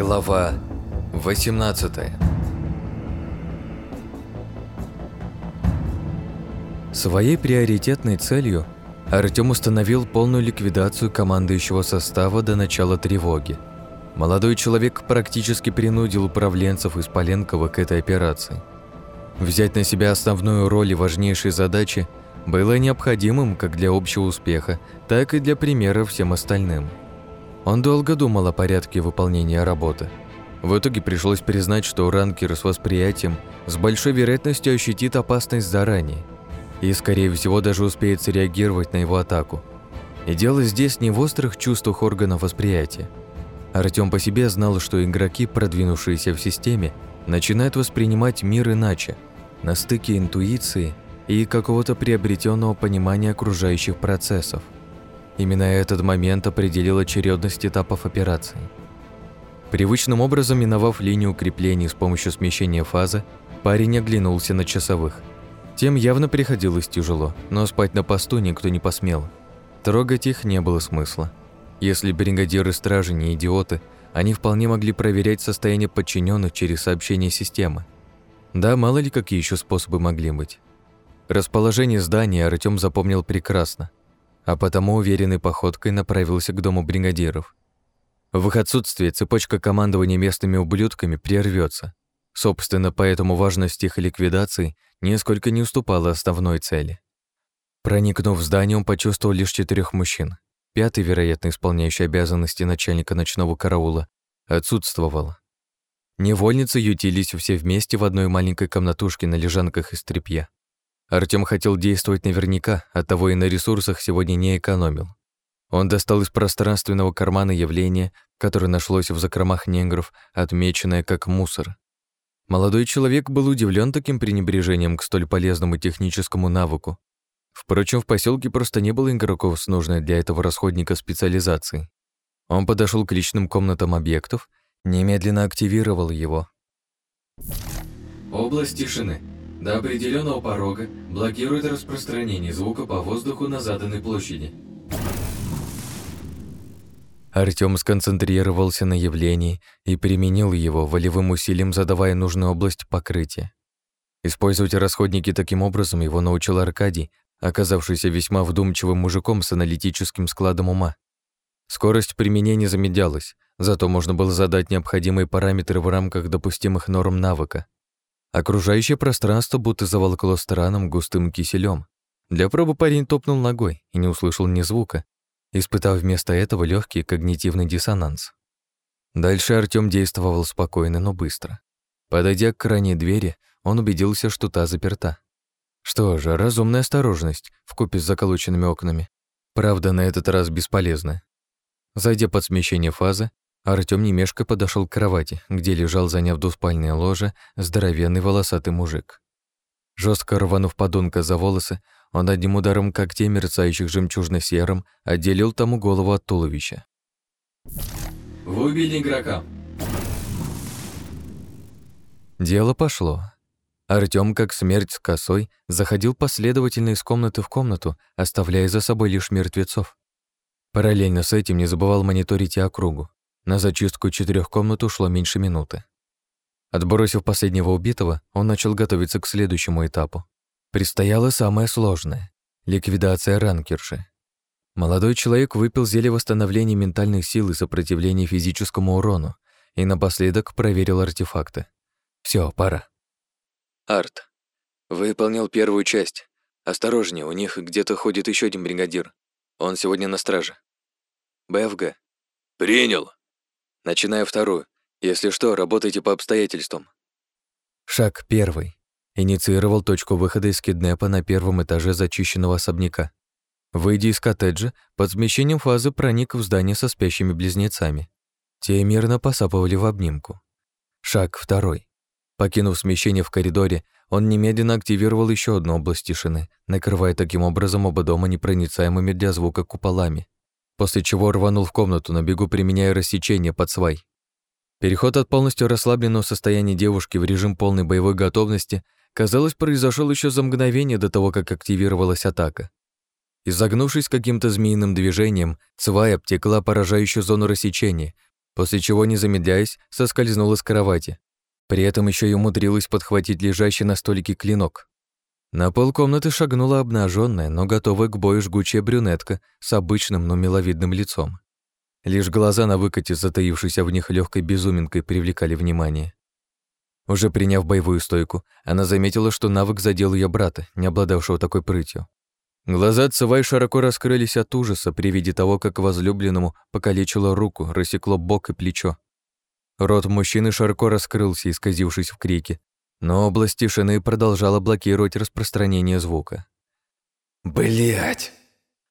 Глава 18 Своей приоритетной целью Артём установил полную ликвидацию командующего состава до начала тревоги. Молодой человек практически принудил управленцев из Поленкова к этой операции. Взять на себя основную роль и важнейшие задачи было необходимым как для общего успеха, так и для примера всем остальным – он долго думал о порядке выполнения работы. В итоге пришлось признать, что ранкер с восприятием с большой вероятностью ощутит опасность заранее и, скорее всего, даже успеет среагировать на его атаку. И дело здесь не в острых чувствах органов восприятия. Артём по себе знал, что игроки, продвинувшиеся в системе, начинают воспринимать мир иначе, на стыке интуиции и какого-то приобретенного понимания окружающих процессов – Именно этот момент определил очередность этапов операции. Привычным образом, миновав линию укреплений с помощью смещения фазы, парень оглянулся на часовых. Тем явно приходилось тяжело, но спать на посту никто не посмел. Трогать их не было смысла. Если бригадиры стражи не идиоты, они вполне могли проверять состояние подчиненных через сообщение системы. Да, мало ли какие еще способы могли быть. Расположение здания Артём запомнил прекрасно а потому уверенной походкой направился к дому бригадиров. В их отсутствие цепочка командования местными ублюдками прервется. Собственно, поэтому важность их ликвидации нисколько не уступала основной цели. Проникнув в здание, он почувствовал лишь четырех мужчин. Пятый, вероятно, исполняющий обязанности начальника ночного караула, отсутствовал. Невольницы ютились все вместе в одной маленькой комнатушке на лежанках из тряпья. Артём хотел действовать наверняка, оттого и на ресурсах сегодня не экономил. Он достал из пространственного кармана явление, которое нашлось в закромах негров, отмеченное как мусор. Молодой человек был удивлен таким пренебрежением к столь полезному техническому навыку. Впрочем, в поселке просто не было игроков с нужной для этого расходника специализации. Он подошел к личным комнатам объектов, немедленно активировал его. Область тишины. До определенного порога блокирует распространение звука по воздуху на заданной площади. Артём сконцентрировался на явлении и применил его волевым усилием, задавая нужную область покрытия. Использовать расходники таким образом его научил Аркадий, оказавшийся весьма вдумчивым мужиком с аналитическим складом ума. Скорость применения замедлялась, зато можно было задать необходимые параметры в рамках допустимых норм навыка. Окружающее пространство будто заволокло странным густым киселем. Для пробы парень топнул ногой и не услышал ни звука, испытав вместо этого легкий когнитивный диссонанс. Дальше Артём действовал спокойно, но быстро. Подойдя к крайней двери, он убедился, что та заперта. Что же, разумная осторожность вкупе с заколоченными окнами. Правда, на этот раз бесполезная. Зайдя под смещение фазы, Артём немешко подошел к кровати, где лежал, заняв двуспальное ложе, здоровенный волосатый мужик. Жестко рванув подонка за волосы, он одним ударом когтей, мерцающих жемчужно-серым, отделил тому голову от туловища. «Вы убили игрока!» Дело пошло. Артём, как смерть с косой, заходил последовательно из комнаты в комнату, оставляя за собой лишь мертвецов. Параллельно с этим не забывал мониторить и округу. На зачистку четырех комнат ушло меньше минуты. Отбросив последнего убитого, он начал готовиться к следующему этапу. Предстояло самое сложное — ликвидация ранкерши. Молодой человек выпил зелье восстановления ментальных сил и сопротивления физическому урону и напоследок проверил артефакты. Все, пора. Арт. Выполнил первую часть. Осторожнее, у них где-то ходит еще один бригадир. Он сегодня на страже. БФГ. Принял. Начинаю вторую. Если что, работайте по обстоятельствам. Шаг первый. Инициировал точку выхода из киднепа на первом этаже зачищенного особняка. Выйдя из коттеджа, под смещением фазы проник в здание со спящими близнецами. Те мирно посапывали в обнимку. Шаг второй. Покинув смещение в коридоре, он немедленно активировал еще одну область тишины, накрывая таким образом оба дома непроницаемыми для звука куполами после чего рванул в комнату, на бегу применяя рассечение под свай. Переход от полностью расслабленного состояния девушки в режим полной боевой готовности, казалось, произошел еще за мгновение до того, как активировалась атака. Изогнувшись каким-то змеиным движением, свай обтекла поражающую зону рассечения, после чего, не замедляясь, соскользнула с кровати. При этом еще и умудрилась подхватить лежащий на столике клинок. На пол комнаты шагнула обнаженная, но готовая к бою жгучая брюнетка с обычным, но миловидным лицом. Лишь глаза на выкате, затаившейся в них легкой безуминкой, привлекали внимание. Уже приняв боевую стойку, она заметила, что навык задел ее брата, не обладавшего такой прытью. Глаза Цевай широко раскрылись от ужаса при виде того, как возлюбленному покалечило руку, рассекло бок и плечо. Рот мужчины широко раскрылся, исказившись в крике, но область тишины продолжала блокировать распространение звука. Блять!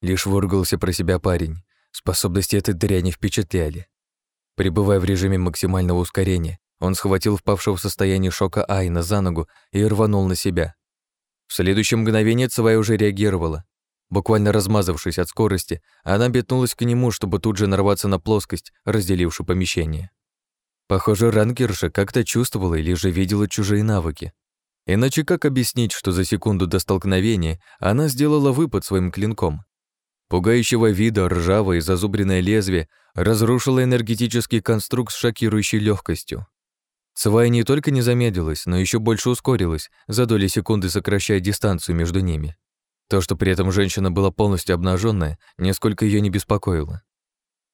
Лишь выругался про себя парень. Способности этой дряни впечатляли. Пребывая в режиме максимального ускорения, он схватил впавшего в состояние шока Айна за ногу и рванул на себя. В следующее мгновение Цвай уже реагировала. Буквально размазавшись от скорости, она бетнулась к нему, чтобы тут же нарваться на плоскость, разделившую помещение. Похоже, ранкерша как-то чувствовала или же видела чужие навыки. Иначе как объяснить, что за секунду до столкновения она сделала выпад своим клинком? Пугающего вида ржавое и зазубренное лезвие разрушило энергетический конструкт с шокирующей легкостью. Свая не только не замедлилась, но еще больше ускорилась, за доли секунды сокращая дистанцию между ними. То, что при этом женщина была полностью обнаженная, нисколько ее не беспокоило.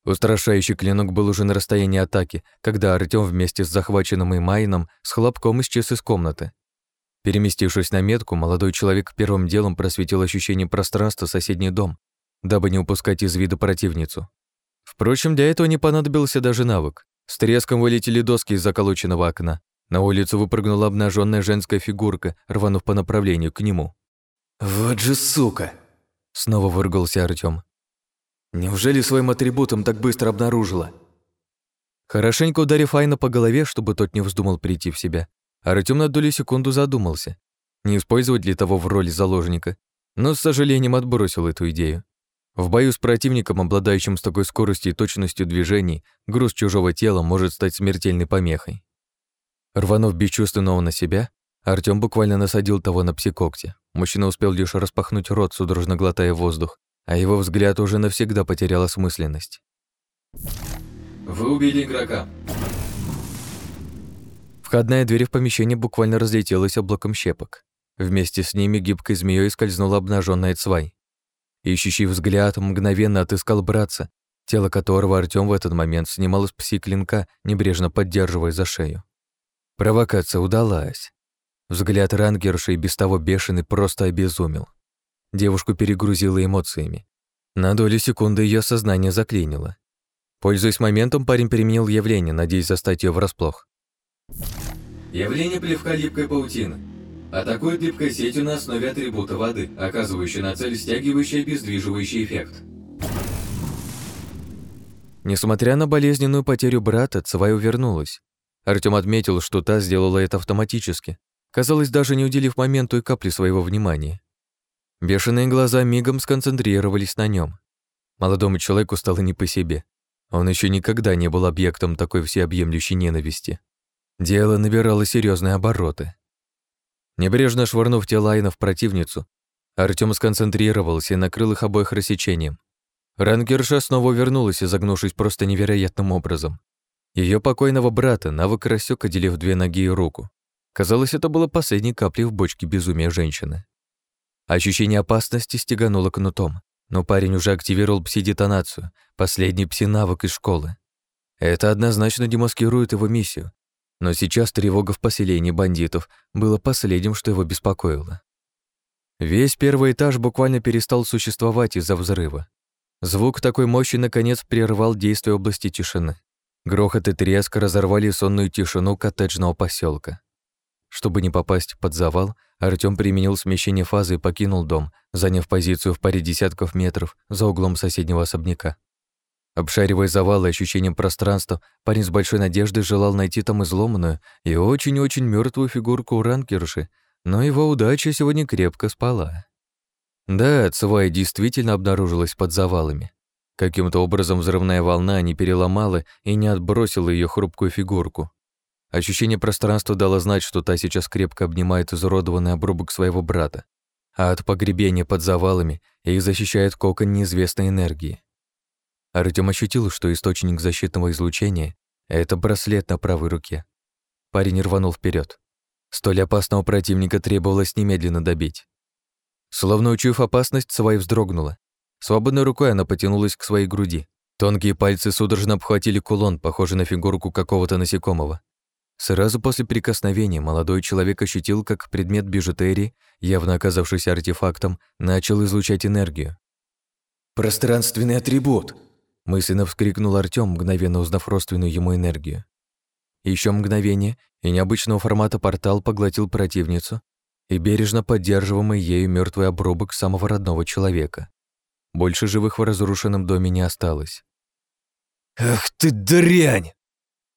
Устрашающий клинок был уже на расстоянии атаки, когда Артём вместе с захваченным им Майном с хлопком исчез из комнаты. Переместившись на метку, молодой человек первым делом просветил ощущение пространства соседний дом, дабы не упускать из вида противницу. Впрочем, для этого не понадобился даже навык. С треском вылетели доски из заколоченного окна. На улицу выпрыгнула обнаженная женская фигурка, рванув по направлению к нему. «Вот же сука!» Снова выругался Артём. «Неужели своим атрибутом так быстро обнаружила?» Хорошенько ударив Айна по голове, чтобы тот не вздумал прийти в себя, Артём на долю секунду задумался, не использовать ли того в роли заложника, но с сожалением отбросил эту идею. В бою с противником, обладающим с такой скоростью и точностью движений, груз чужого тела может стать смертельной помехой. Рванув бесчувственного на себя, Артём буквально насадил того на псикокте. Мужчина успел лишь распахнуть рот, судорожно глотая воздух, а его взгляд уже навсегда потерял осмысленность. Вы убили игрока. Входная дверь в помещение буквально разлетелась облаком щепок. Вместе с ними гибкой змеей скользнула обнаженная Цвай. Ищущий взгляд мгновенно отыскал братца, тело которого Артём в этот момент снимал из пси-клинка, небрежно поддерживая за шею. Провокация удалась. Взгляд рангерши и без того бешеный просто обезумел. Девушку перегрузило эмоциями. На долю секунды ее сознание заклинило. Пользуясь моментом, парень переменил явление, надеясь застать ее врасплох. Явление плевка липкой паутины. Атакует липкой сетью на основе атрибута воды, оказывающей на цель стягивающий обездвиживающий эффект. Несмотря на болезненную потерю брата, Цвай увернулась. Артём отметил, что та сделала это автоматически, казалось, даже не уделив моменту и капли своего внимания. Бешеные глаза мигом сконцентрировались на нем. Молодому человеку стало не по себе. Он еще никогда не был объектом такой всеобъемлющей ненависти. Дело набирало серьезные обороты. Небрежно швырнув тело Айна в противницу, Артём сконцентрировался и накрыл их обоих рассечением. Рангерша снова вернулась, изогнувшись просто невероятным образом. Ее покойного брата навык рассек, отделив две ноги и руку. Казалось, это было последней каплей в бочке безумия женщины. Ощущение опасности стегануло кнутом, но парень уже активировал пси-детонацию, последний пси-навык из школы. Это однозначно демаскирует его миссию, но сейчас тревога в поселении бандитов было последним, что его беспокоило. Весь первый этаж буквально перестал существовать из-за взрыва. Звук такой мощи наконец прервал действие области тишины. Грохот и треск разорвали сонную тишину коттеджного поселка. Чтобы не попасть под завал, Артём применил смещение фазы и покинул дом, заняв позицию в паре десятков метров за углом соседнего особняка. Обшаривая завалы ощущением пространства, парень с большой надеждой желал найти там изломанную и очень-очень мертвую фигурку ранкерши, но его удача сегодня крепко спала. Да, Цвай действительно обнаружилась под завалами. Каким-то образом взрывная волна не переломала и не отбросила ее хрупкую фигурку. Ощущение пространства дало знать, что та сейчас крепко обнимает изуродованный обрубок своего брата, а от погребения под завалами их защищает кокон неизвестной энергии. Артём ощутил, что источник защитного излучения — это браслет на правой руке. Парень рванул вперед. Столь опасного противника требовалось немедленно добить. Словно учуяв опасность, Свай вздрогнула. Свободной рукой она потянулась к своей груди. Тонкие пальцы судорожно обхватили кулон, похожий на фигурку какого-то насекомого. Сразу после прикосновения молодой человек ощутил, как предмет бижутерии, явно оказавшийся артефактом, начал излучать энергию. «Пространственный атрибут!» мысленно вскрикнул Артём, мгновенно узнав родственную ему энергию. Еще мгновение, и необычного формата портал поглотил противницу и бережно поддерживаемый ею мертвый обрубок самого родного человека. Больше живых в разрушенном доме не осталось. «Ах ты дрянь!»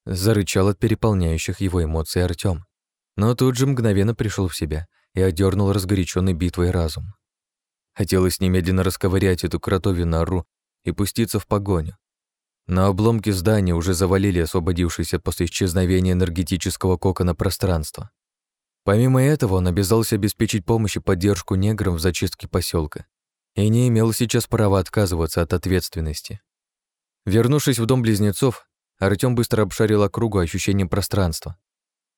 Зарычал от переполняющих его эмоций Артём. Но тут же мгновенно пришел в себя и одернул разгоряченный битвой разум. Хотелось немедленно расковырять эту кротовью нору и пуститься в погоню. На обломки здания уже завалили освободившееся после исчезновения энергетического кокона пространства. Помимо этого, он обязался обеспечить помощь и поддержку неграм в зачистке поселка и не имел сейчас права отказываться от ответственности. Вернувшись в дом близнецов, Артём быстро обшарил округу ощущением пространства.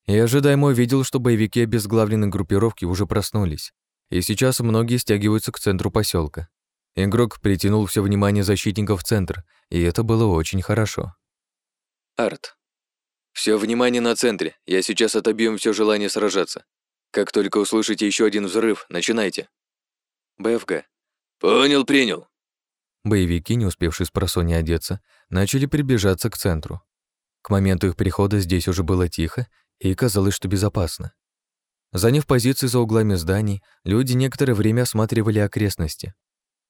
И ожидаемо увидел, что боевики обезглавленной группировки уже проснулись, и сейчас многие стягиваются к центру поселка. Игрок притянул все внимание защитников в центр, и это было очень хорошо. Арт. Все внимание на центре. Я сейчас отобью им все желание сражаться. Как только услышите еще один взрыв, начинайте. БФГ. Понял, принял. Боевики, не успевшие с просони одеться, начали приближаться к центру. К моменту их прихода здесь уже было тихо и казалось, что безопасно. Заняв позиции за углами зданий, люди некоторое время осматривали окрестности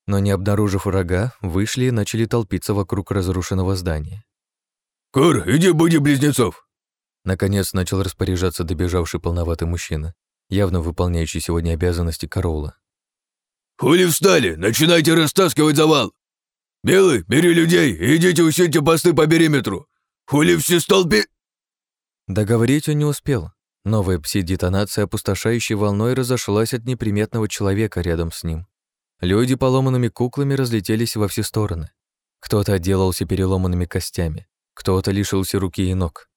но, не обнаружив врага, вышли и начали толпиться вокруг разрушенного здания. «Кур, иди буди близнецов!» Наконец начал распоряжаться добежавший полноватый мужчина, явно выполняющий сегодня обязанности караула. «Хули встали? Начинайте растаскивать завал! Белый, бери людей и идите усильте посты по периметру! Хули все столпи...» Договорить он не успел. Новая пси-детонация опустошающей волной разошлась от неприметного человека рядом с ним. Люди поломанными куклами разлетелись во все стороны. Кто-то отделался переломанными костями, кто-то лишился руки и ног.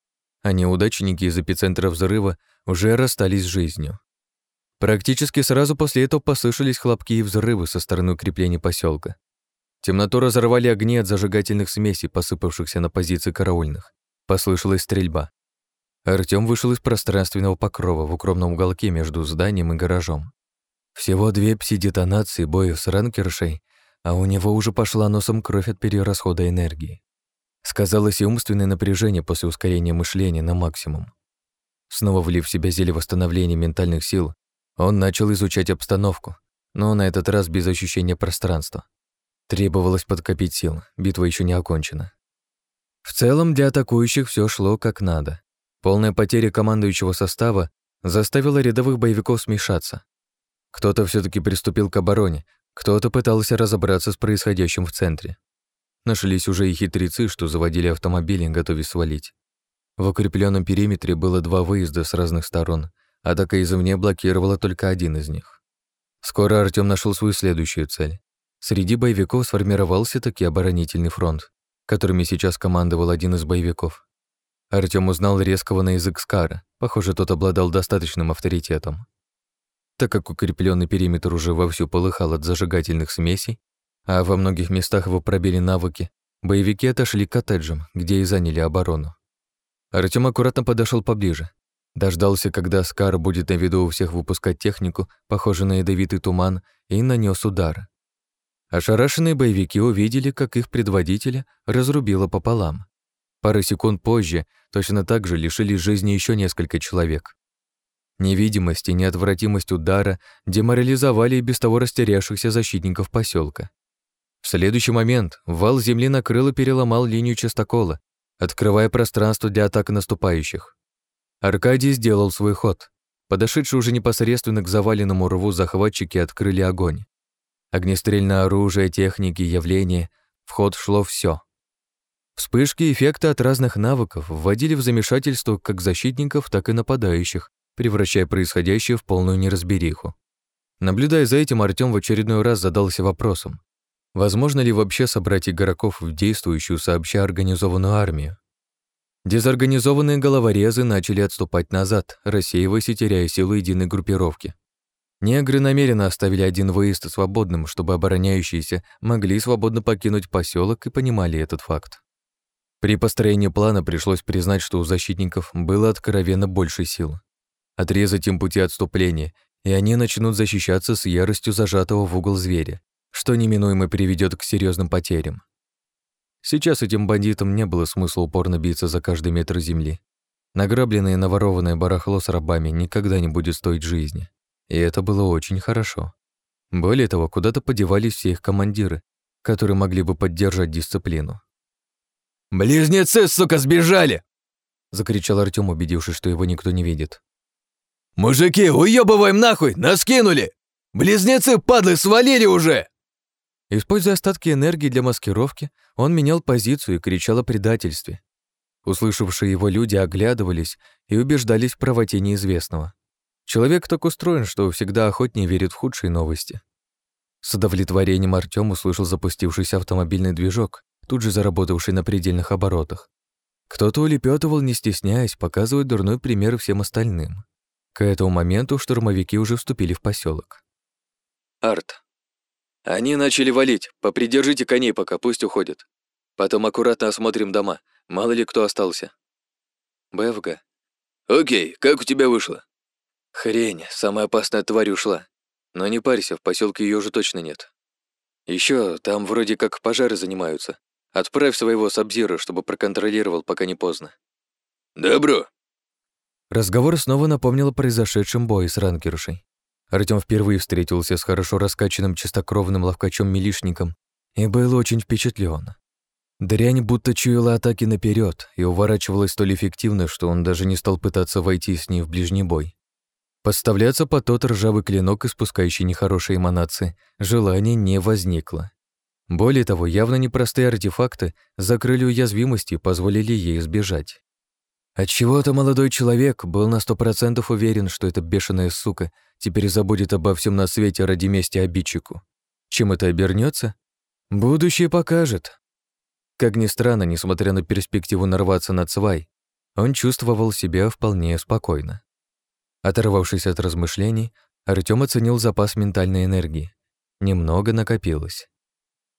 А неудачники из эпицентра взрыва уже расстались с жизнью. Практически сразу после этого послышались хлопки и взрывы со стороны укреплений поселка. Темноту разорвали огни от зажигательных смесей, посыпавшихся на позиции караульных. Послышалась стрельба. Артём вышел из пространственного покрова в укромном уголке между зданием и гаражом. Всего две пси-детонации боев с ранкершей, а у него уже пошла носом кровь от перерасхода энергии. Сказалось и умственное напряжение после ускорения мышления на максимум. Снова влив в себя зелье восстановления ментальных сил, он начал изучать обстановку, но на этот раз без ощущения пространства. Требовалось подкопить сил, битва еще не окончена. В целом для атакующих все шло как надо. Полная потеря командующего состава заставила рядовых боевиков смешаться. Кто-то все таки приступил к обороне, кто-то пытался разобраться с происходящим в центре. Нашлись уже и хитрецы, что заводили автомобили, готовясь свалить. В укрепленном периметре было два выезда с разных сторон, атака извне блокировала только один из них. Скоро Артём нашел свою следующую цель. Среди боевиков сформировался таки оборонительный фронт, которыми сейчас командовал один из боевиков. Артём узнал резкого на язык Скара, похоже, тот обладал достаточным авторитетом. Так как укрепленный периметр уже вовсю полыхал от зажигательных смесей, а во многих местах его пробили навыки, боевики отошли к коттеджам, где и заняли оборону. Артём аккуратно подошел поближе. Дождался, когда Скар будет на виду у всех выпускать технику, похожую на ядовитый туман, и нанес удар. Ошарашенные боевики увидели, как их предводителя разрубило пополам. Пару секунд позже точно так же лишили жизни еще несколько человек. Невидимость и неотвратимость удара деморализовали и без того растерявшихся защитников поселка. В следующий момент вал земли накрыл и переломал линию частокола, открывая пространство для атак наступающих. Аркадий сделал свой ход. Подошедшие уже непосредственно к заваленному рву захватчики открыли огонь. Огнестрельное оружие, техники, явления, в ход шло все. Вспышки и эффекты от разных навыков вводили в замешательство как защитников, так и нападающих, превращая происходящее в полную неразбериху. Наблюдая за этим, Артём в очередной раз задался вопросом. Возможно ли вообще собрать игроков в действующую сообща организованную армию? Дезорганизованные головорезы начали отступать назад, рассеиваясь и теряя силу единой группировки. Негры намеренно оставили один выезд свободным, чтобы обороняющиеся могли свободно покинуть поселок и понимали этот факт. При построении плана пришлось признать, что у защитников было откровенно больше сил. Отрезать им пути отступления, и они начнут защищаться с яростью зажатого в угол зверя, что неминуемо приведет к серьезным потерям. Сейчас этим бандитам не было смысла упорно биться за каждый метр земли. Награбленное и наворованное барахло с рабами никогда не будет стоить жизни. И это было очень хорошо. Более того, куда-то подевались все их командиры, которые могли бы поддержать дисциплину. «Близнецы, сука, сбежали!» — закричал Артём, убедившись, что его никто не видит. «Мужики, уёбываем нахуй! Нас кинули! Близнецы, падлы, свалили уже!» Используя остатки энергии для маскировки, он менял позицию и кричал о предательстве. Услышавшие его люди оглядывались и убеждались в правоте неизвестного. Человек так устроен, что всегда охотнее верит в худшие новости. С удовлетворением Артём услышал запустившийся автомобильный движок, тут же заработавший на предельных оборотах. Кто-то улепетывал, не стесняясь, показывая дурной пример всем остальным. К этому моменту штурмовики уже вступили в поселок. «Арт, они начали валить. Попридержите коней пока, пусть уходят. Потом аккуратно осмотрим дома, мало ли кто остался». «БФГ». «Окей, как у тебя вышло?» Хрень, самая опасная тварь ушла. Но не парься, в поселке ее уже точно нет. Еще там вроде как пожары занимаются. Отправь своего Сабзира, чтобы проконтролировал, пока не поздно. Добро. Разговор снова напомнил о произошедшем бое с ранкершей. Артём впервые встретился с хорошо раскачанным чистокровным ловкачом-милишником и был очень впечатлен. Дрянь будто чуяла атаки наперед и уворачивалась столь эффективно, что он даже не стал пытаться войти с ней в ближний бой. Подставляться под тот ржавый клинок, испускающий нехорошие эманации, желания не возникло. Более того, явно непростые артефакты закрыли уязвимости и позволили ей сбежать. Отчего-то молодой человек был на сто процентов уверен, что эта бешеная сука теперь забудет обо всем на свете ради мести обидчику. Чем это обернется? Будущее покажет. Как ни странно, несмотря на перспективу нарваться на Цвай, он чувствовал себя вполне спокойно. Оторвавшись от размышлений, Артём оценил запас ментальной энергии. Немного накопилось.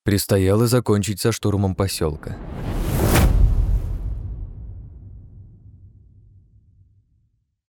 Предстояло закончить со штурмом поселка.